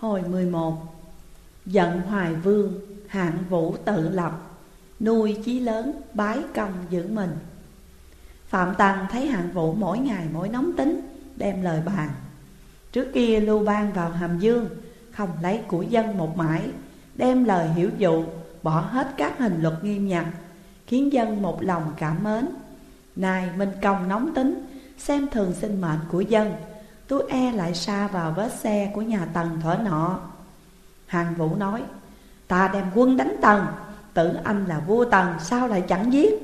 Hồi 11 Giận hoài vương, hạng vũ tự lập Nuôi chí lớn, bái công giữ mình. Phạm Tăng thấy hạng vũ mỗi ngày mỗi nóng tính Đem lời bàn. Trước kia lưu ban vào hàm dương Không lấy của dân một mãi Đem lời hiểu dụ Bỏ hết các hình luật nghiêm nhặt Khiến dân một lòng cảm mến. Này Minh Công nóng tính Xem thường sinh mệnh của dân Tôi e lại xa vào vết xe của nhà Tần thở nọ. Hàng Vũ nói, Ta đem quân đánh Tần, Tử anh là vua Tần, sao lại chẳng giết?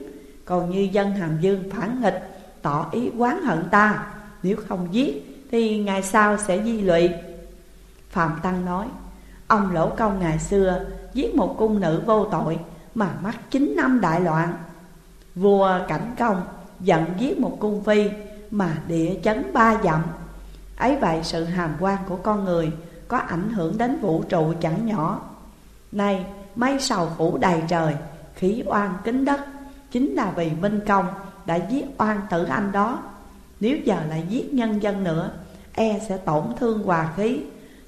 Còn như dân Hàm Dương phản nghịch, Tỏ ý quán hận ta. Nếu không giết, thì ngày sau sẽ di lụy. Phạm Tăng nói, Ông Lỗ Công ngày xưa giết một cung nữ vô tội, Mà mắc 9 năm đại loạn. Vua Cảnh Công giận giết một cung phi, Mà địa chấn ba dặm. Ấy vậy sự hàm quan của con người Có ảnh hưởng đến vũ trụ chẳng nhỏ. Nay, mây sầu phủ đầy trời, Khí oan kính đất, Chính là vì Minh Công đã giết oan tử anh đó. Nếu giờ lại giết nhân dân nữa E sẽ tổn thương hòa khí.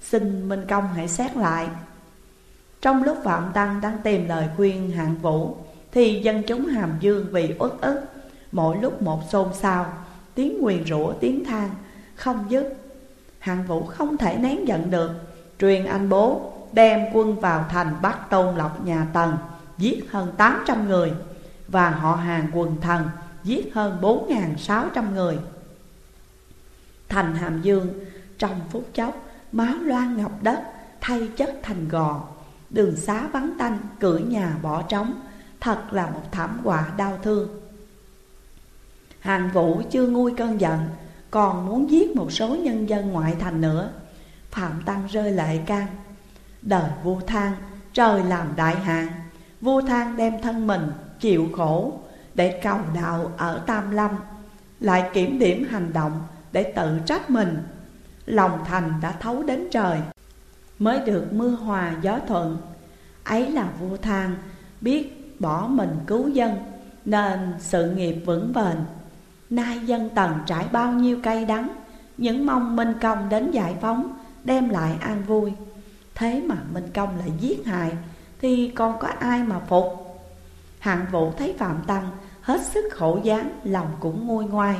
Xin Minh Công hãy xét lại. Trong lúc Phạm Tăng đang tìm lời khuyên hạng vũ, Thì dân chúng hàm dương vì uất ức. Mỗi lúc một xôn xao, Tiếng nguyền rủa, tiếng than Không dứt. Hạng vũ không thể nén giận được. Truyền anh bố đem quân vào thành bắt tôn lộc nhà Tần, Giết hơn 800 người. Và họ hàng quần thần, giết hơn 4.600 người. Thành Hàm Dương trong phút chốc máu loan ngọc đất, thay chất thành gò. Đường xá vắng tanh, cửa nhà bỏ trống, Thật là một thảm họa đau thương. Hàng vũ chưa nguôi cơn giận còn muốn giết một số nhân dân ngoại thành nữa. Phạm Tăng rơi lệ can. Đời vua thang, trời làm đại hạn Vua thang đem thân mình, chịu khổ Để cầu đạo ở Tam Lâm, Lại kiểm điểm hành động để tự trách mình. Lòng thành đã thấu đến trời, Mới được mưa hòa gió thuận. Ấy là vua thang biết bỏ mình cứu dân, Nên sự nghiệp vững bền. Nay dân tần trải bao nhiêu cây đắng, Những mong Minh Công đến giải phóng, Đem lại an vui. Thế mà Minh Công lại giết hại, Thì còn có ai mà phục? Hạng vũ thấy Phạm Tăng Hết sức khổ gián, Lòng cũng nguôi ngoai,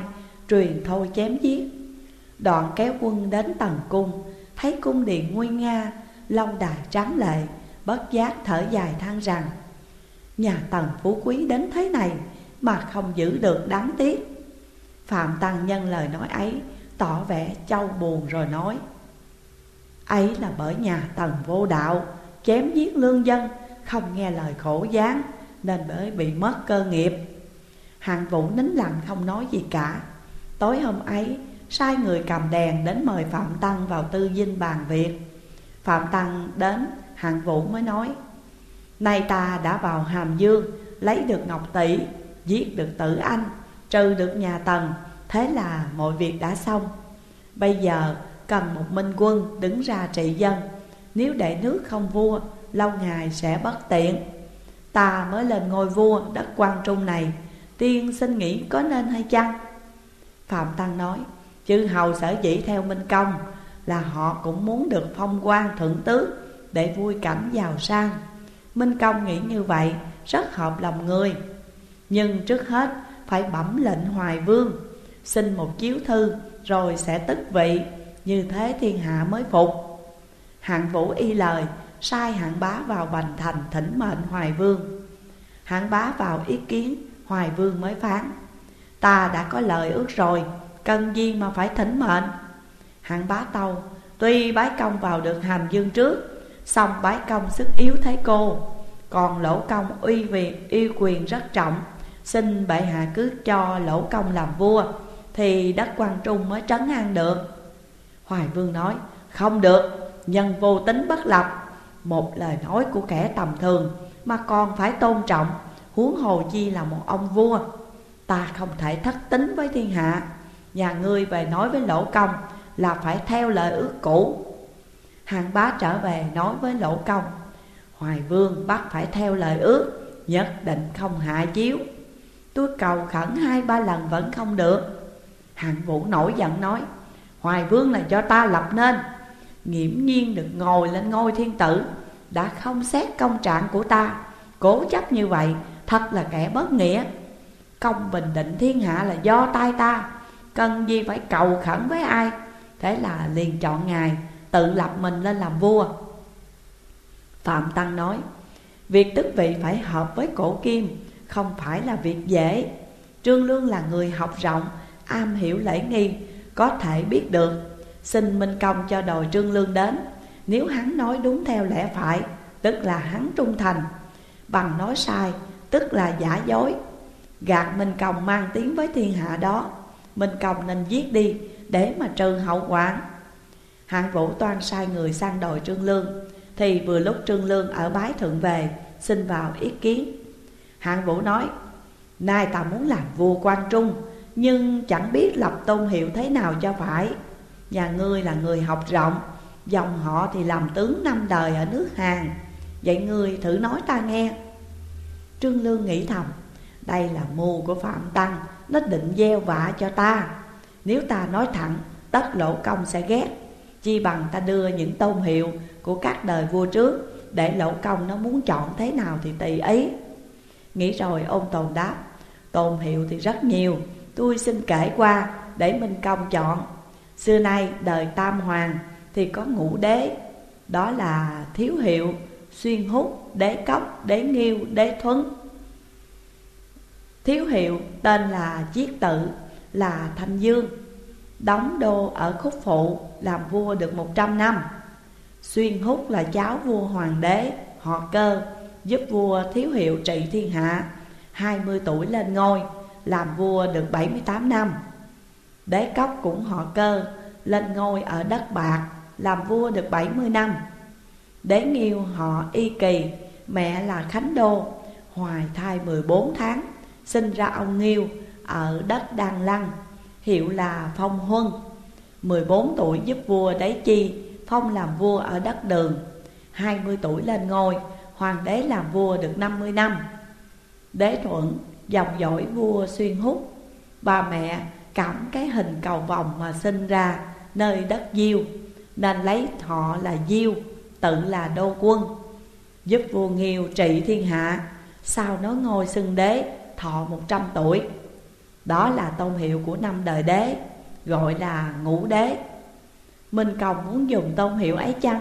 Truyền thôi chém giết. Đoạn kéo quân đến tầng cung, Thấy cung điện nguy nga, Long đài trắng lệ, Bất giác thở dài than rằng, Nhà tần phú quý đến thế này Mà không giữ được đáng tiếc. Phạm Tăng nhân lời nói ấy, Tỏ vẻ châu buồn rồi nói, Ấy là bởi nhà tần vô đạo, Chém giết lương dân, Không nghe lời khổ gián Nên bởi bị mất cơ nghiệp. Hạng vũ nín lặng không nói gì cả. Tối hôm ấy, Sai người cầm đèn đến mời Phạm Tăng vào tư dinh bàn việc. Phạm Tăng đến, hạng vũ mới nói, Nay ta đã vào Hàm Dương, Lấy được Ngọc Tỷ, Giết được tử anh. Trừ được nhà Tần, Thế là mọi việc đã xong. Bây giờ cần một minh quân đứng ra trị dân. Nếu để nước không vua, Lâu ngày sẽ bất tiện. Ta mới lên ngôi vua đất quan trung này. Tiên xin nghĩ có nên hay chăng? Phạm Tăng nói, Chư hầu sở dĩ theo Minh Công Là họ cũng muốn được phong quan thượng tước Để vui cảnh giàu sang. Minh Công nghĩ như vậy Rất hợp lòng người. Nhưng trước hết phải bẩm lệnh hoài vương, Xin một chiếu thư, Rồi sẽ tức vị. Như thế thiên hạ mới phục. Hạng vũ y lời, Sai hạng bá vào bành thành thỉnh mệnh hoài vương. Hạng bá vào ý kiến, Hoài vương mới phán, Ta đã có lời ước rồi, Cần gì mà phải thỉnh mệnh? Hạng bá tâu, Tuy bái công vào được hàm dương trước Xong bái công sức yếu thấy cô, Còn lỗ công uy quyền uy quyền rất trọng Xin bệ hạ cứ cho lỗ công làm vua, Thì đất quan trung mới trấn an được. Hoài vương nói, Không được, Nhân vô tính bất lập. Một lời nói của kẻ tầm thường Mà còn phải tôn trọng, Huống hồ chi là một ông vua. Ta không thể thất tính với thiên hạ. Nhà ngươi về nói với lỗ công Là phải theo lời ước cũ. Hàng bá trở về nói với lỗ công, Hoài vương bắt phải theo lời ước, Nhất định không hạ chiếu. Tôi cầu khẩn hai ba lần vẫn không được. Hạng vũ nổi giận nói, Hoài vương là do ta lập nên. Nghiễm nhiên được ngồi lên ngôi thiên tử, Đã không xét công trạng của ta. Cố chấp như vậy, Thật là kẻ bất nghĩa. Công bình định thiên hạ là do tay ta. Cần gì phải cầu khẩn với ai? Thế là liền chọn ngài, Tự lập mình lên làm vua. Phạm Tăng nói, Việc tức vị phải hợp với cổ kim không phải là việc dễ. Trương Lương là người học rộng, Am hiểu lễ nghi, Có thể biết được. Xin Minh Công cho đòi Trương Lương đến. Nếu hắn nói đúng theo lẽ phải, Tức là hắn trung thành. Bằng nói sai, Tức là giả dối. Gạt Minh Công mang tiếng với thiên hạ đó. Minh Công nên giết đi, Để mà trừ hậu quả Hạng vũ toan sai người sang đòi Trương Lương, Thì vừa lúc Trương Lương ở bái thượng về, Xin vào ý kiến. Hạng vũ nói, Nay ta muốn làm vua quan trung, Nhưng chẳng biết lập tôn hiệu thế nào cho phải. Nhà ngươi là người học rộng, Dòng họ thì làm tướng năm đời ở nước Hàn. Vậy ngươi thử nói ta nghe. Trương Lương nghĩ thầm, Đây là mưu của Phạm Tăng, Nó định gieo vạ cho ta. Nếu ta nói thẳng, Tất lộ công sẽ ghét. Chi bằng ta đưa những tôn hiệu Của các đời vua trước, Để lộ công nó muốn chọn thế nào thì tùy ý. Nghĩ rồi ông tồn đáp tồn hiệu thì rất nhiều Tôi xin kể qua để Minh Công chọn. Xưa nay đời Tam Hoàng thì có ngũ đế Đó là Thiếu Hiệu, Xuyên Hút, Đế Cốc, Đế Nghiêu, Đế Thuấn. Thiếu Hiệu tên là Chiết Tự, là Thanh Dương Đóng đô ở Khúc Phụ, làm vua được 100 năm. Xuyên Hút là cháu vua Hoàng đế, họ cơ. Giúp vua Thiếu Hiệu trị thiên hạ 20 tuổi lên ngôi, làm vua được 78 năm. Đế cốc cũng họ cơ Lên ngôi ở đất bạc Làm vua được 70 năm. Đế nghiêu họ y kỳ Mẹ là Khánh Đô Hoài thai 14 tháng Sinh ra ông Nghiêu Ở đất Đan Lăng Hiệu là Phong Huân. 14 tuổi giúp vua Đế Chi Phong làm vua ở đất Đường. 20 tuổi lên ngôi Hoàng đế làm vua được 50 năm. Đế Thuận dòng dõi vua Xuyên Hút bà mẹ cảm cái hình cầu vòng mà sinh ra nơi đất diêu, nên lấy họ là diêu, tự là đô quân. Giúp vua nghiêu trị thiên hạ, sau nó ngôi xưng đế, thọ một trăm tuổi. Đó là tôn hiệu của năm đời đế, gọi là ngũ đế. Minh công muốn dùng tôn hiệu ấy chăng?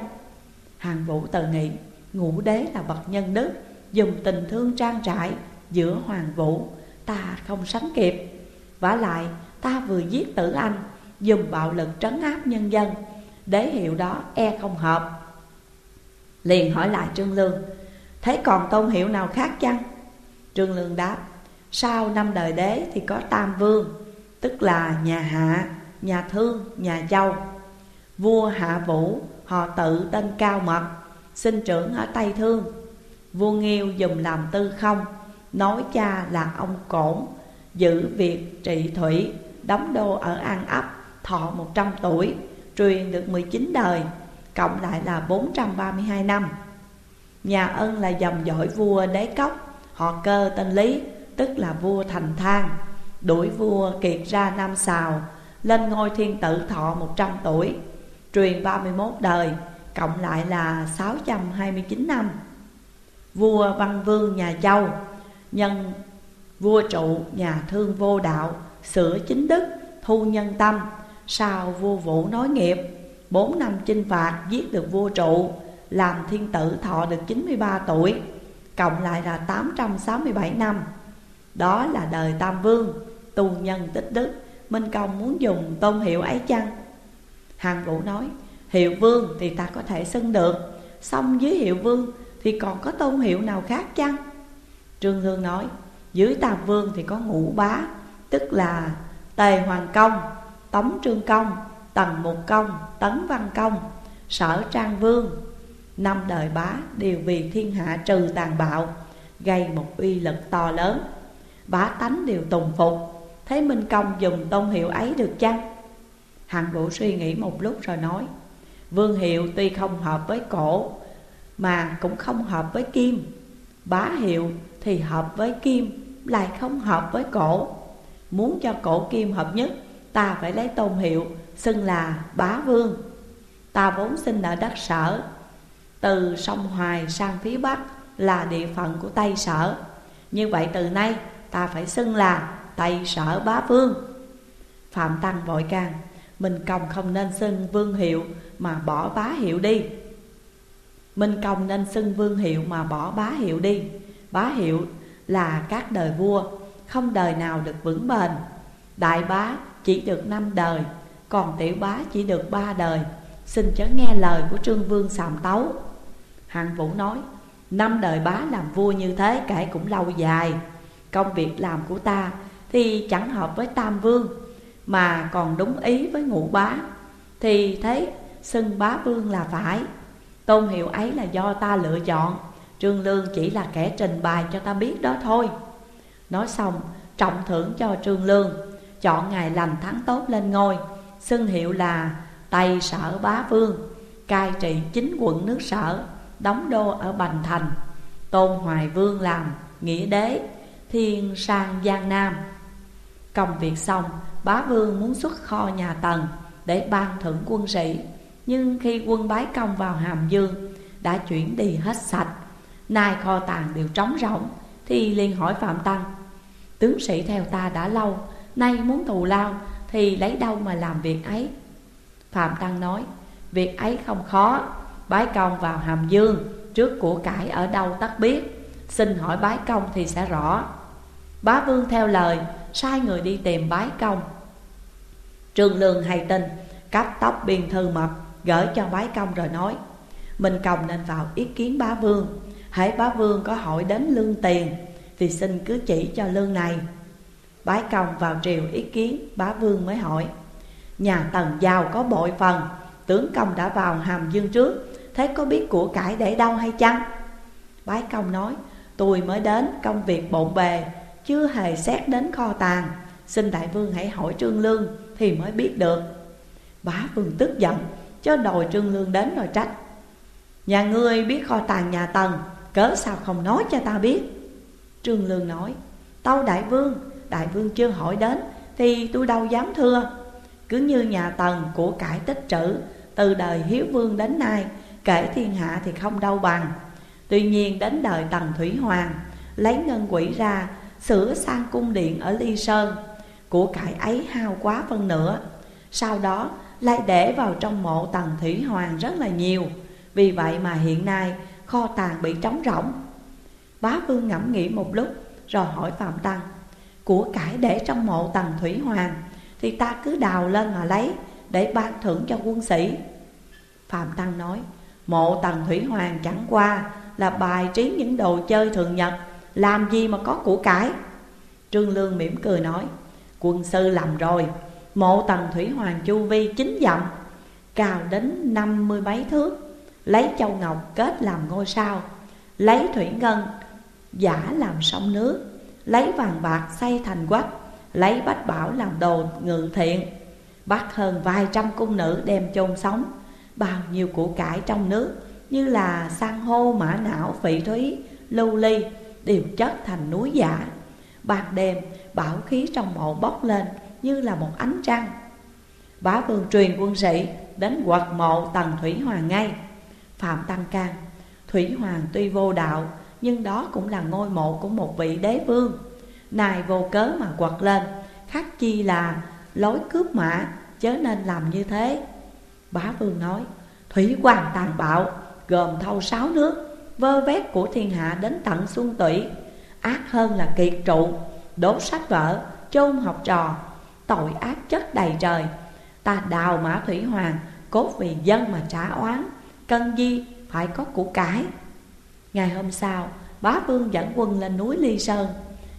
Hàng vũ tự nghị ngũ đế là bậc nhân đức dùng tình thương trang trải giữa hoàng vũ. Ta không sánh kịp. Vả lại ta vừa giết tử anh Dùng bạo lực trấn áp nhân dân. Đế hiệu đó e không hợp. Liền hỏi lại Trương Lương Thế còn tôn hiệu nào khác chăng? Trương Lương đáp Sau năm đời đế thì có Tam Vương Tức là nhà Hạ, nhà Thương, nhà Châu Vua Hạ Vũ họ tự tên Cao Mật. Sinh trưởng ở Tây Thương Vua Nghiêu dùng làm tư không Nói cha là ông Cổn Giữ việc trị thủy đóng đô ở An Ấp, thọ 100 tuổi, truyền được 19 đời, cộng lại là 432 năm. Nhà ân là dòng dõi vua đế cốc, họ cơ tên Lý, tức là vua thành thang, đuổi vua kiệt ra Nam Sào, lên ngôi thiên tử thọ 100 tuổi, truyền 31 đời, cộng lại là 629 năm. Vua Văn Vương nhà Châu, nhân vua trụ nhà thương vô đạo, sửa chính đức, thu nhân tâm. Sau vua vũ nói nghiệp Bốn năm chinh phạt giết được vua trụ Làm thiên tử thọ được 93 tuổi Cộng lại là 867 năm. Đó là đời Tam Vương Tu nhân tích đức Minh Công muốn dùng tôn hiệu ấy chăng? Hàng Vũ nói Hiệu vương thì ta có thể xưng được. Xong dưới hiệu vương thì còn có tôn hiệu nào khác chăng? Trương Hương nói Dưới Tam Vương thì có ngũ bá Tức là Tề Hoàng Công, Tống Trương Công, Tần Mục Công, Tấn Văn Công, Sở Trang Vương. Năm đời bá đều vì thiên hạ trừ tàn bạo Gây một uy lực to lớn. Bá tánh đều tùng phục. Thấy Minh Công dùng tôn hiệu ấy được chăng? Hạng vũ suy nghĩ một lúc rồi nói Vương hiệu tuy không hợp với cổ, Mà cũng không hợp với kim. Bá hiệu thì hợp với kim, Lại không hợp với cổ. Muốn cho cổ kim hợp nhất, Ta phải lấy tôn hiệu, xưng là bá vương. Ta vốn sinh ở đất sở, Từ sông Hoài sang phía Bắc là địa phận của Tây Sở. Như vậy từ nay, ta phải xưng là Tây Sở Bá Vương. Phạm Tăng vội càng. Minh Công không nên xưng vương hiệu mà bỏ bá hiệu đi. Minh Công nên xưng vương hiệu mà bỏ bá hiệu đi. Bá hiệu là các đời vua, Không đời nào được vững bền. Đại bá chỉ được năm đời, Còn tiểu bá chỉ được ba đời. Xin chớ nghe lời của trương vương sàm tấu. Hạng vũ nói, Năm đời bá làm vua như thế kể cũng lâu dài. Công việc làm của ta thì chẳng hợp với tam vương. Mà còn đúng ý với ngũ bá. Thì thấy xưng bá vương là phải. Tôn hiệu ấy là do ta lựa chọn, Trương Lương chỉ là kẻ trình bày cho ta biết đó thôi. Nói xong, trọng thưởng cho Trương Lương, Chọn ngày lành tháng tốt lên ngôi, Xưng hiệu là Tây Sở Bá Vương, Cai trị chính quận nước Sở, Đóng đô ở Bành Thành, Tôn Hoài Vương làm nghĩa đế, Thiên sang Giang Nam. Công việc xong, Bá Vương muốn xuất kho nhà Tần Để ban thưởng quân sĩ Nhưng khi quân bái công vào Hàm Dương, Đã chuyển đi hết sạch. Nay kho tàng đều trống rỗng, Thì liền hỏi Phạm Tăng, Tướng sĩ theo ta đã lâu, Nay muốn thù lao Thì lấy đâu mà làm việc ấy? Phạm Tăng nói, Việc ấy không khó, Bái công vào Hàm Dương Trước của cải ở đâu tất biết, Xin hỏi bái công thì sẽ rõ. Bá Vương theo lời Sai người đi tìm bái công. Trương Lương hay tin, Cắt tóc biên thư mập, Gửi cho bái công rồi nói Minh Công nên vào ý kiến bá Vương Hãy bá Vương có hỏi đến lương tiền, Thì xin cứ chỉ cho lương này. Bái công vào triều ý kiến, Bá Vương mới hỏi, Nhà Tần giàu có bội phần, Tướng công đã vào hàm dương trước, Thế có biết của cải để đâu hay chăng? Bái công nói, Tôi mới đến công việc bộn bề chưa hề xét đến kho tàng, Xin đại vương hãy hỏi trương lương Thì mới biết được. Bá vương tức giận, Cho đòi trương lương đến rồi trách. Nhà ngươi biết kho tàng nhà tần, Cớ sao không nói cho ta biết? Trương lương nói, Tâu đại vương Đại vương chưa hỏi đến Thì tôi đâu dám thưa. Cứ như nhà tần của cải tích trữ, Từ đời hiếu vương đến nay, Kể thiên hạ thì không đâu bằng. Tuy nhiên đến đời Tần Thủy Hoàng, Lấy ngân quỷ ra Sửa sang cung điện ở Ly Sơn. Của cải ấy hao quá phân nữa Sau đó, lại để vào trong mộ Tần Thủy Hoàng rất là nhiều. Vì vậy mà hiện nay, kho tàng bị trống rỗng. Bá Vương ngẫm nghĩ một lúc, Rồi hỏi Phạm Tăng, Của cải để trong mộ Tần Thủy Hoàng, Thì ta cứ đào lên mà lấy, Để ban thưởng cho quân sĩ. Phạm Tăng nói, Mộ Tần Thủy Hoàng chẳng qua là bài trí những đồ chơi thường nhật làm gì mà có của cải? Trương Lương mỉm cười nói Quân sư làm rồi Mộ Tần Thủy Hoàng Chu Vi chính dặm Cao đến năm mươi mấy thước Lấy châu ngọc kết làm ngôi sao Lấy thủy ngân giả làm sông nước Lấy vàng bạc xây thành quách Lấy bách bảo làm đồ ngự thiện Bắt hơn vài trăm cung nữ đem chôn sống Bao nhiêu của cải trong nước Như là san hô, mã não, phỉ thúy, lưu ly Đều chất thành núi giả. Ban đêm bảo khí trong mộ bốc lên Như là một ánh trăng. Bá vương truyền quân sĩ Đến quật mộ tầng Thủy Hoàng ngay. Phạm Tăng Can Thủy Hoàng tuy vô đạo, Nhưng đó cũng là ngôi mộ của một vị đế vương. Nài vô cớ mà quật lên, Khắc chi là lối cướp mã, Chớ nên làm như thế. Bá Vương nói, Thủy hoàng tàn bạo, Gồm thâu sáu nước Vơ vét của thiên hạ đến tận xuân tủy, Ác hơn là kiệt trụ, Đốt sách vở, Chôn học trò. Tội ác chất đầy trời, Ta đào mã thủy hoàng, Cốt vì dân mà trả oán, Cân di phải có của cải. Ngày hôm sau, Bá Vương dẫn quân lên núi Ly Sơn.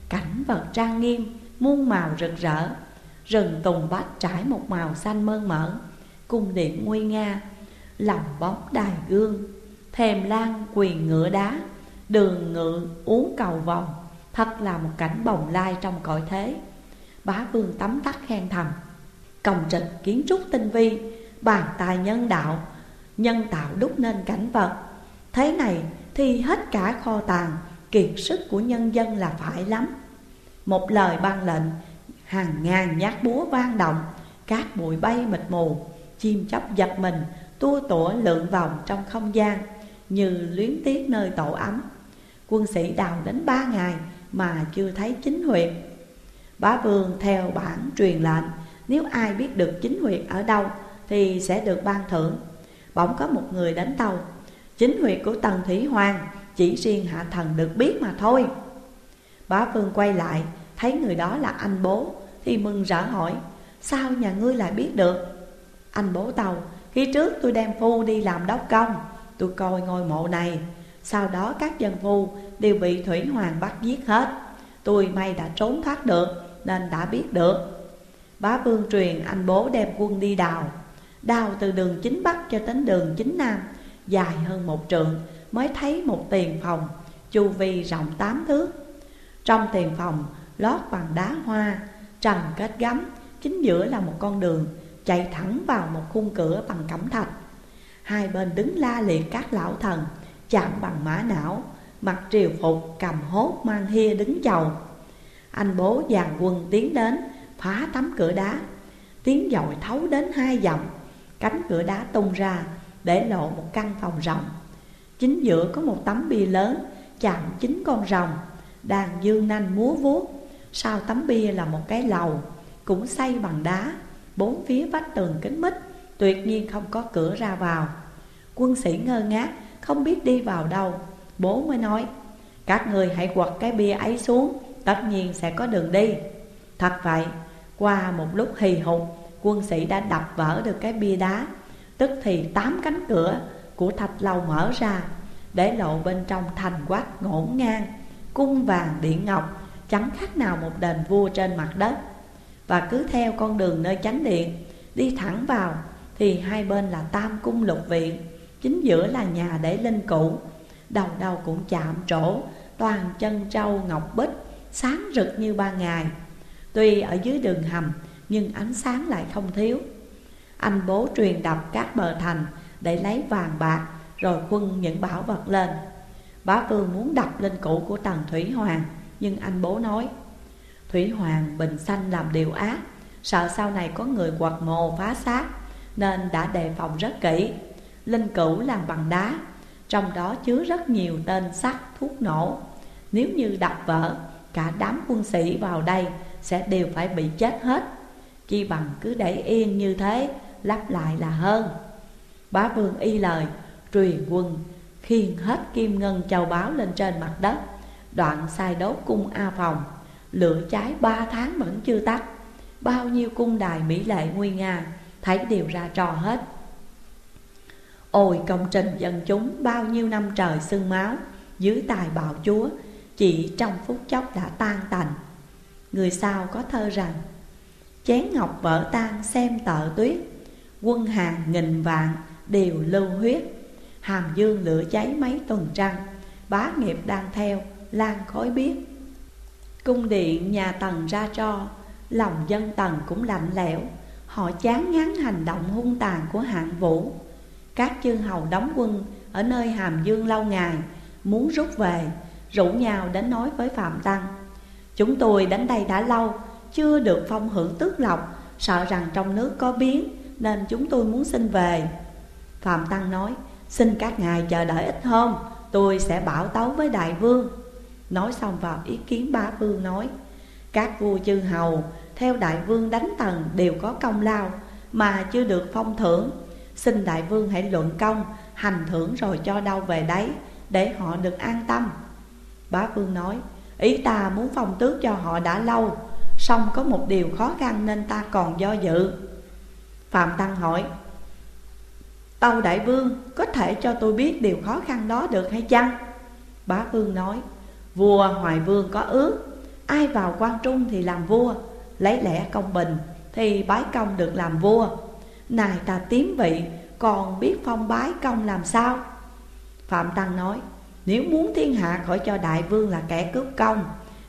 Cảnh vật trang nghiêm, Muôn màu rực rỡ. Rừng tùng bách trải một màu xanh mơn mởn, Cung điện nguy nga, Lòng bóng đài gương. Thèm lan quyền ngựa đá, Đường ngự uống cầu vòng, Thật là một cảnh bồng lai trong cõi thế. Bá vương tắm tắt khen thầm Công trình kiến trúc tinh vi, Bàn tài nhân đạo, Nhân tạo đúc nên cảnh vật. Thế này thì hết cả kho tàng, Kiệt sức của nhân dân là phải lắm. Một lời ban lệnh, Hàng ngàn nhát búa vang động, Cát bụi bay mịt mù, Chim chóc giật mình, tua tủa lượn vòng trong không gian. Như luyến tiếc nơi tổ ấm. Quân sĩ đào đến ba ngày mà chưa thấy chính huyệt. Bá vương theo bản truyền lệnh, Nếu ai biết được chính huyệt ở đâu thì sẽ được ban thưởng. Bỗng có một người đánh tàu, Chính huyệt của Tần Thủy Hoàng chỉ riêng hạ thần được biết mà thôi. Bá vương quay lại, thấy người đó là anh bố, Thì mừng rỡ hỏi, Sao nhà ngươi lại biết được? Anh bố tàu, Khi trước tôi đem phu đi làm đốc công Tôi coi ngôi mộ này. Sau đó các dân phu đều bị Thủy Hoàng bắt giết hết. Tôi may đã trốn thoát được, nên đã biết được. Bá vương truyền anh bố đem quân đi đào. Đào từ đường chính Bắc cho đến đường chính Nam, Dài hơn một trượng, mới thấy một tiền phòng, Chu vi rộng tám thước. Trong tiền phòng, lót bằng đá hoa, Trần kết gấm, Chính giữa là một con đường, Chạy thẳng vào một khung cửa bằng cẩm thạch. Hai bên đứng la liệt các lão thần, Chạm bằng mã não mặt triều phục, cầm hốt mang hia đứng chầu. Anh bố dàn quân tiến đến, Phá tấm cửa đá. Tiếng dội thấu đến hai dặm Cánh cửa đá tung ra Để lộ một căn phòng rộng. Chính giữa có một tấm bia lớn, Chạm chính con rồng, đàn dương nanh múa vuốt. Sau tấm bia là một cái lầu, Cũng xây bằng đá, Bốn phía vách tường kính mít. Tuyệt nhiên không có cửa ra vào. Quân sĩ ngơ ngác, Không biết đi vào đâu. Bố mới nói, Các người hãy quật cái bia ấy xuống, Tất nhiên sẽ có đường đi. Thật vậy, Qua một lúc hì hục, Quân sĩ đã đập vỡ được cái bia đá. Tức thì tám cánh cửa của thạch lầu mở ra, Để lộ bên trong thành quát ngổn ngang, Cung vàng điện ngọc, Chẳng khác nào một đền vua trên mặt đất. Và cứ theo con đường nơi chánh điện, Đi thẳng vào thì hai bên là tam cung lục viện Chính giữa là nhà để linh cụ Đầu đầu cũng chạm trổ, Toàn chân trâu ngọc bích, Sáng rực như ban ngày. Tuy ở dưới đường hầm, Nhưng ánh sáng lại không thiếu. Anh bố truyền đập các bờ thành Để lấy vàng bạc, Rồi quân những bảo vật lên. Bá Vương muốn đập lên cụ của Tần Thủy Hoàng, Nhưng anh bố nói, Thủy Hoàng bình sanh làm điều ác, Sợ sau này có người quật mồ phá xác. Nên đã đề phòng rất kỹ. Linh cữu làm bằng đá, Trong đó chứa rất nhiều tên sắt, thuốc nổ. Nếu như đập vỡ, Cả đám quân sĩ vào đây Sẽ đều phải bị chết hết. Chi bằng cứ để yên như thế, Lắp lại là hơn. Bá vương y lời, Truyền quân khiên hết kim ngân châu báu lên trên mặt đất. Đoạn sai đốt cung A Phòng, Lửa cháy ba tháng vẫn chưa tắt. Bao nhiêu cung đài mỹ lệ nguy nga Thấy đều ra trò hết. Ôi, công trình dân chúng bao nhiêu năm trời sưng máu, Dưới tài bạo chúa, Chỉ trong phút chốc đã tan tành. Người sau có thơ rằng, Chén ngọc vỡ tan xem tợ tuyết, Quân hàng nghìn vạn đều lưu huyết. Hàm dương lửa cháy mấy tuần trăng, Bá nghiệp đang theo, lan khói biết Cung điện nhà Tần ra cho, Lòng dân Tần cũng lạnh lẽo. Họ chán ngán hành động hung tàn của hạng vũ. Các chư hầu đóng quân ở nơi Hàm Dương lâu ngày, Muốn rút về, Rủ nhau đến nói với Phạm Tăng, Chúng tôi đến đây đã lâu, Chưa được phong hưởng tước lộc, Sợ rằng trong nước có biến, Nên chúng tôi muốn xin về. Phạm Tăng nói, Xin các ngài chờ đợi ít hôm, Tôi sẽ bảo tấu với đại vương. Nói xong vào ý kiến ba vương nói, Các vua chư hầu theo đại vương đánh tần đều có công lao, Mà chưa được phong thưởng. Xin đại vương hãy luận công, Hành thưởng rồi cho đâu về đấy, Để họ được an tâm. Bá vương nói, Ý ta muốn phong tước cho họ đã lâu, song có một điều khó khăn nên ta còn do dự. Phạm Tăng hỏi, Tâu đại vương, có thể cho tôi biết điều khó khăn đó được hay chăng? Bá vương nói, Vua Hoài Vương có ước, Ai vào quan trung thì làm vua Lấy lẽ công bình Thì bái công được làm vua. Nài ta tím vị Còn biết phong bái công làm sao? Phạm Tăng nói Nếu muốn thiên hạ khỏi cho đại vương là kẻ cướp công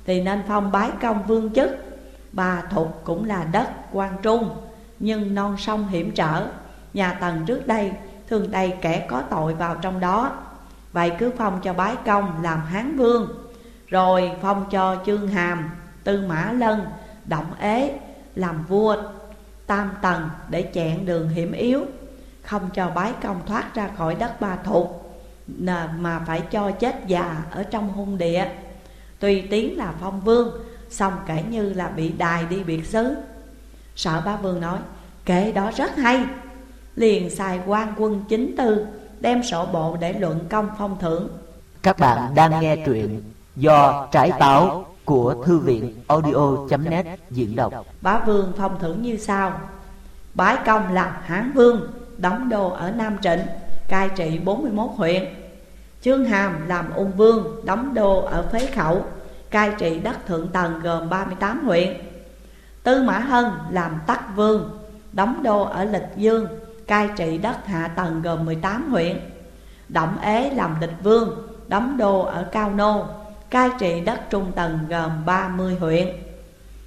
Thì nên phong bái công vương chức. Bà Thục cũng là đất quan trung Nhưng non sông hiểm trở. Nhà Tần trước đây thường đầy kẻ có tội vào trong đó. Vậy cứ phong cho bái công làm hán vương Rồi phong cho chương hàm, tư mã lân, động ế, làm vua tam tầng để chẹn đường hiểm yếu, Không cho bái công thoát ra khỏi đất ba thuộc Mà phải cho chết già ở trong hung địa. Tuy tiếng là phong vương Xong kể như là bị đài đi biệt xứ. Sợ ba vương nói Kệ đó rất hay. Liền xài quan quân chính tư Đem sổ bộ để luận công phong thưởng. Các bạn đang nghe truyện Do trải táo của thư viện audio.net diễn đọc. Bá vương phong thưởng như sau. Bái công làm Hán Vương, Đóng đô ở Nam Trịnh, Cai trị 41 huyện. Trương Hàm làm ung vương, Đóng đô ở Phế Khẩu, Cai trị đất Thượng Tầng gồm 38 huyện. Tư Mã Hân làm Tắc Vương, Đóng đô ở Lịch Dương, Cai trị đất Hạ Tầng gồm 18 huyện. Động Ế làm Địch Vương, Đóng đô ở Cao Nô Cai trị đất Trung Tầng gồm 30 huyện.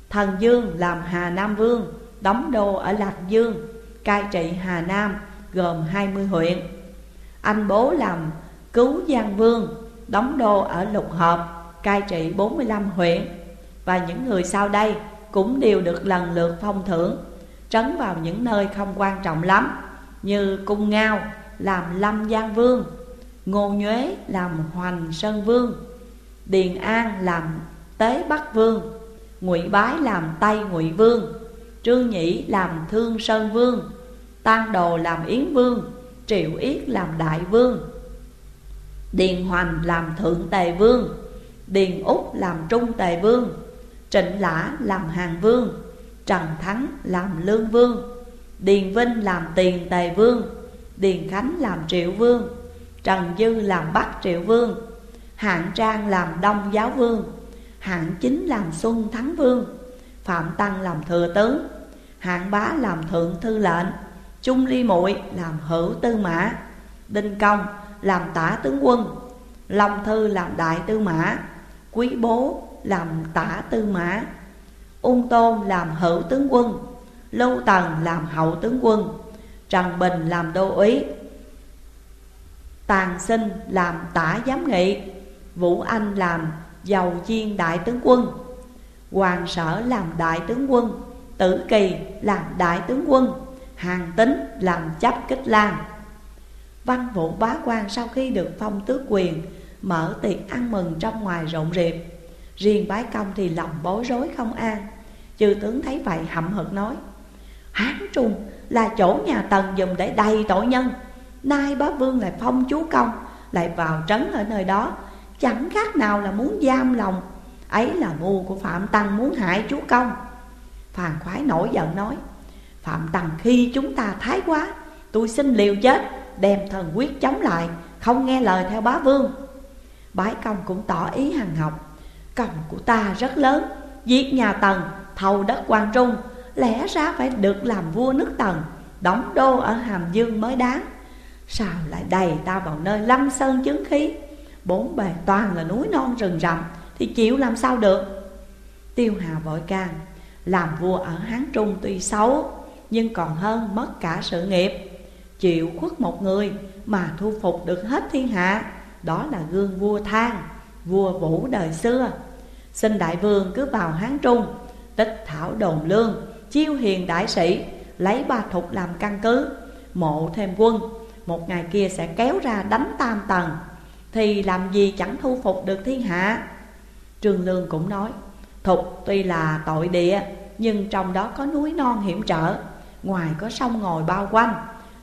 Thần Dương làm Hà Nam Vương, Đóng đô ở Lạc Dương, Cai trị Hà Nam gồm 20 huyện. Anh bố làm Cứu Giang Vương, Đóng đô ở Lục Hợp, Cai trị 45 huyện. Và những người sau đây cũng đều được lần lượt phong thưởng, Trấn vào những nơi không quan trọng lắm, Như Cung Ngao làm Lâm Giang Vương, Ngô Nhuế làm Hoành Sơn Vương Điền An làm Tế Bắc Vương, Ngụy Bái làm Tây Ngụy Vương, Trương Nhĩ làm Thương Sơn Vương Tan Đồ làm Yến Vương, Triệu Yết làm Đại Vương, Điền Hoành làm Thượng Tề Vương, Điền Úc làm Trung Tề Vương, Trịnh Lã làm Hàng Vương, Trần Thắng làm Lương Vương, Điền Vinh làm Tiền Tề Vương, Điền Khánh làm Triệu Vương, Trần Dư làm Bắc Triệu Vương Hạng Trang làm Đông Giáo Vương, Hạng Chính làm Xuân Thắng Vương, Phạm Tăng làm Thừa Tướng, Hạng Bá làm Thượng Thư Lệnh, Trung Ly Muội làm Hữu Tư Mã, Đinh Công làm Tả Tướng Quân, Long Thư làm Đại Tư Mã, Quý Bố làm Tả Tư Mã, Ung Tôn làm Hữu Tướng Quân, Lưu Tần làm Hậu Tướng Quân, Trần Bình làm Đô úy Tàn sinh làm tả giám nghị. Vũ Anh làm giàu chiên đại tướng quân. Hoàng sở làm đại tướng quân. Tử kỳ làm đại tướng quân. Hàng tính làm chấp kích lan. Văn vũ bá quan sau khi được phong tước quyền, Mở tiệc ăn mừng trong ngoài rộn rịp. Riêng bái công thì lòng bối rối không an. Chư tướng thấy vậy hậm hực nói, Hán Trung là chỗ nhà Tần dùng để đầy tội nhân. Nay bá vương lại phong chúa công, Lại vào trấn ở nơi đó Chẳng khác nào là muốn giam lòng. Ấy là mưu của Phạm Tăng muốn hại chúa công. Phàn khoái nổi giận nói, Phạm Tăng khi chúng ta thái quá, Tôi xin liều chết, Đem thần quyết chống lại, Không nghe lời theo bá vương. Bái công cũng tỏ ý hàng học, Công của ta rất lớn, Giết nhà Tần, Thầu đất quan trung, Lẽ ra phải được làm vua nước Tần, Đóng đô ở Hàm Dương mới đáng. Sao lại đầy ta vào nơi lâm sơn chứng khí? Bốn bề, toàn là núi non rừng rậm, Thì chịu làm sao được? Tiêu Hà vội can Làm vua ở Hán Trung tuy xấu, Nhưng còn hơn mất cả sự nghiệp. Chịu khuất một người Mà thu phục được hết thiên hạ, Đó là gương vua thang, Vua vũ đời xưa. Xin đại vương cứ vào Hán Trung, Tích thảo đồn lương, Chiêu hiền đại sĩ, Lấy ba thục làm căn cứ, Mộ thêm quân, Một ngày kia sẽ kéo ra đánh tam tầng. Thì làm gì chẳng thu phục được thiên hạ? Trương Lương cũng nói, Thục tuy là tội địa, Nhưng trong đó có núi non hiểm trở, Ngoài có sông ngồi bao quanh,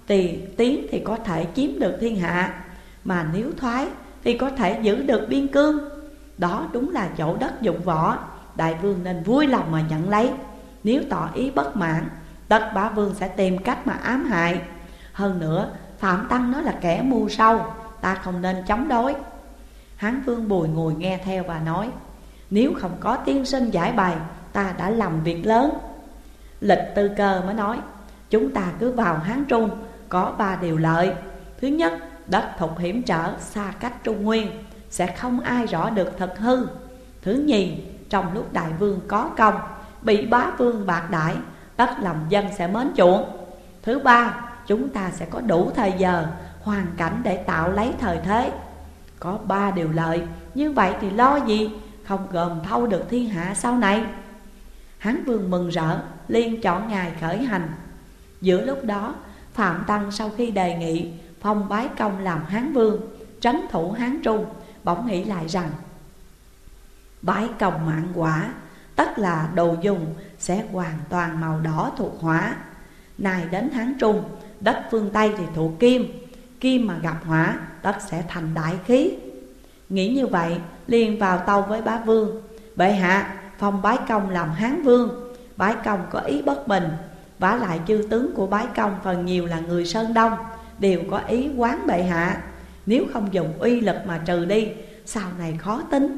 Thì tiến thì có thể chiếm được thiên hạ, Mà nếu thoái thì có thể giữ được biên cương. Đó đúng là chỗ đất dụng võ, Đại vương nên vui lòng mà nhận lấy. Nếu tỏ ý bất mãn, Tất bá vương sẽ tìm cách mà ám hại. Hơn nữa, Phạm Tăng nó là kẻ mưu sâu Ta không nên chống đối. Hán vương bùi ngồi nghe theo và nói, Nếu không có tiên sinh giải bày, Ta đã làm việc lớn. Lịch tư cơ mới nói, Chúng ta cứ vào Hán Trung, Có ba điều lợi. Thứ nhất, Đất thục hiểm trở xa cách Trung Nguyên, Sẽ không ai rõ được thật hư. Thứ nhì, Trong lúc đại vương có công, Bị bá vương bạc đại Tất lòng dân sẽ mến chuộng. Thứ ba, Chúng ta sẽ có đủ thời giờ Hoàn cảnh để tạo lấy thời thế. Có ba điều lợi, Như vậy thì lo gì? Không gồm thâu được thiên hạ sau này. Hán vương mừng rỡ, liền chọn ngày khởi hành. Giữa lúc đó, Phạm Tăng sau khi đề nghị, phong bái công làm Hán Vương, Trấn thủ Hán Trung, Bỗng nghĩ lại rằng, Bái công mạng quả, Tất là đồ dùng sẽ hoàn toàn màu đỏ thuộc hỏa. Này đến Hán Trung, Đất phương Tây thì thuộc kim. Kim mà gặp hỏa Đất sẽ thành đại khí. Nghĩ như vậy, liền vào tâu với bá vương. Bệ hạ, phong bái công làm Hán Vương. Bái công có ý bất bình. Vả lại chư tướng của bái công phần nhiều là người Sơn Đông, Đều có ý quán bệ hạ. Nếu không dùng uy lực mà trừ đi, Sau này khó tính.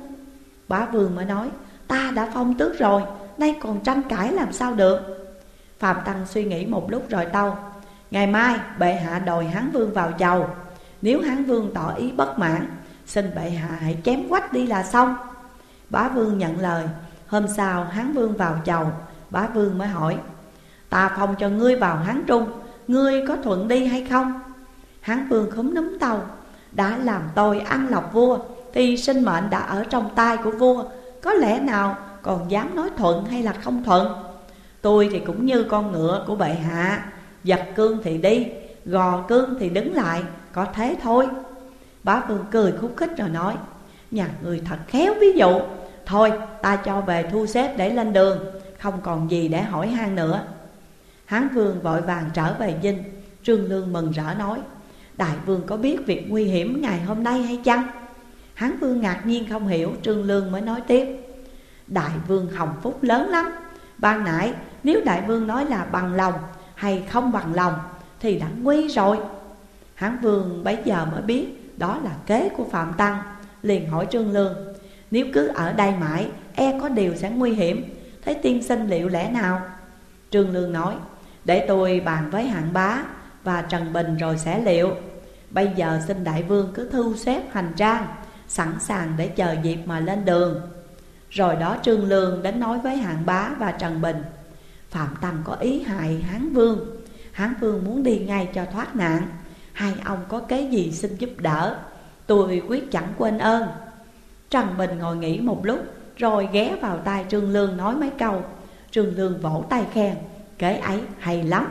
Bá vương mới nói, Ta đã phong tước rồi, Nay còn tranh cãi làm sao được? Phạm Tăng suy nghĩ một lúc rồi tâu Ngày mai, bệ hạ đòi Hán Vương vào chầu. Nếu Hán Vương tỏ ý bất mãn, Xin bệ hạ hãy chém quách đi là xong. Bá Vương nhận lời. Hôm sau, Hán Vương vào chầu. Bá Vương mới hỏi, Ta phong cho ngươi vào Hán Trung, Ngươi có thuận đi hay không? Hán Vương khúm núm tàu, Đã làm tôi ăn lọc vua, Thì sinh mệnh đã ở trong tay của vua, Có lẽ nào còn dám nói thuận hay là không thuận? Tôi thì cũng như con ngựa của bệ hạ. Giật cương thì đi, Gò cương thì đứng lại, Có thế thôi. Bá Vương cười khúc khích rồi nói, Nhà người thật khéo ví dụ. Thôi, ta cho về thu xếp để lên đường, Không còn gì để hỏi han nữa. Hán Vương vội vàng trở về dinh. Trương Lương mừng rỡ nói, Đại Vương có biết việc nguy hiểm ngày hôm nay hay chăng? Hán Vương ngạc nhiên không hiểu, Trương Lương mới nói tiếp, Đại Vương hồng phúc lớn lắm. Ban nãy, nếu Đại Vương nói là bằng lòng hay không bằng lòng Thì đã nguy rồi. Hán Vương bấy giờ mới biết đó là kế của Phạm Tăng, Liền hỏi Trương Lương, Nếu cứ ở đây mãi e có điều sẽ nguy hiểm? Thế tiên sinh liệu lẽ nào? Trương Lương nói, Để tôi bàn với hạng bá và Trần Bình rồi sẽ liệu. Bây giờ xin đại vương cứ thu xếp hành trang, Sẵn sàng để chờ dịp mà lên đường. Rồi đó Trương Lương đến nói với hạng bá và Trần Bình Phạm Tăng có ý hại Hán Vương. Hán Vương muốn đi ngay cho thoát nạn. Hai ông có cái gì xin giúp đỡ? Tôi quyết chẳng quên ơn. Trần Bình ngồi nghỉ một lúc, Rồi ghé vào tai Trương Lương nói mấy câu. Trương Lương vỗ tay khen Kế ấy hay lắm.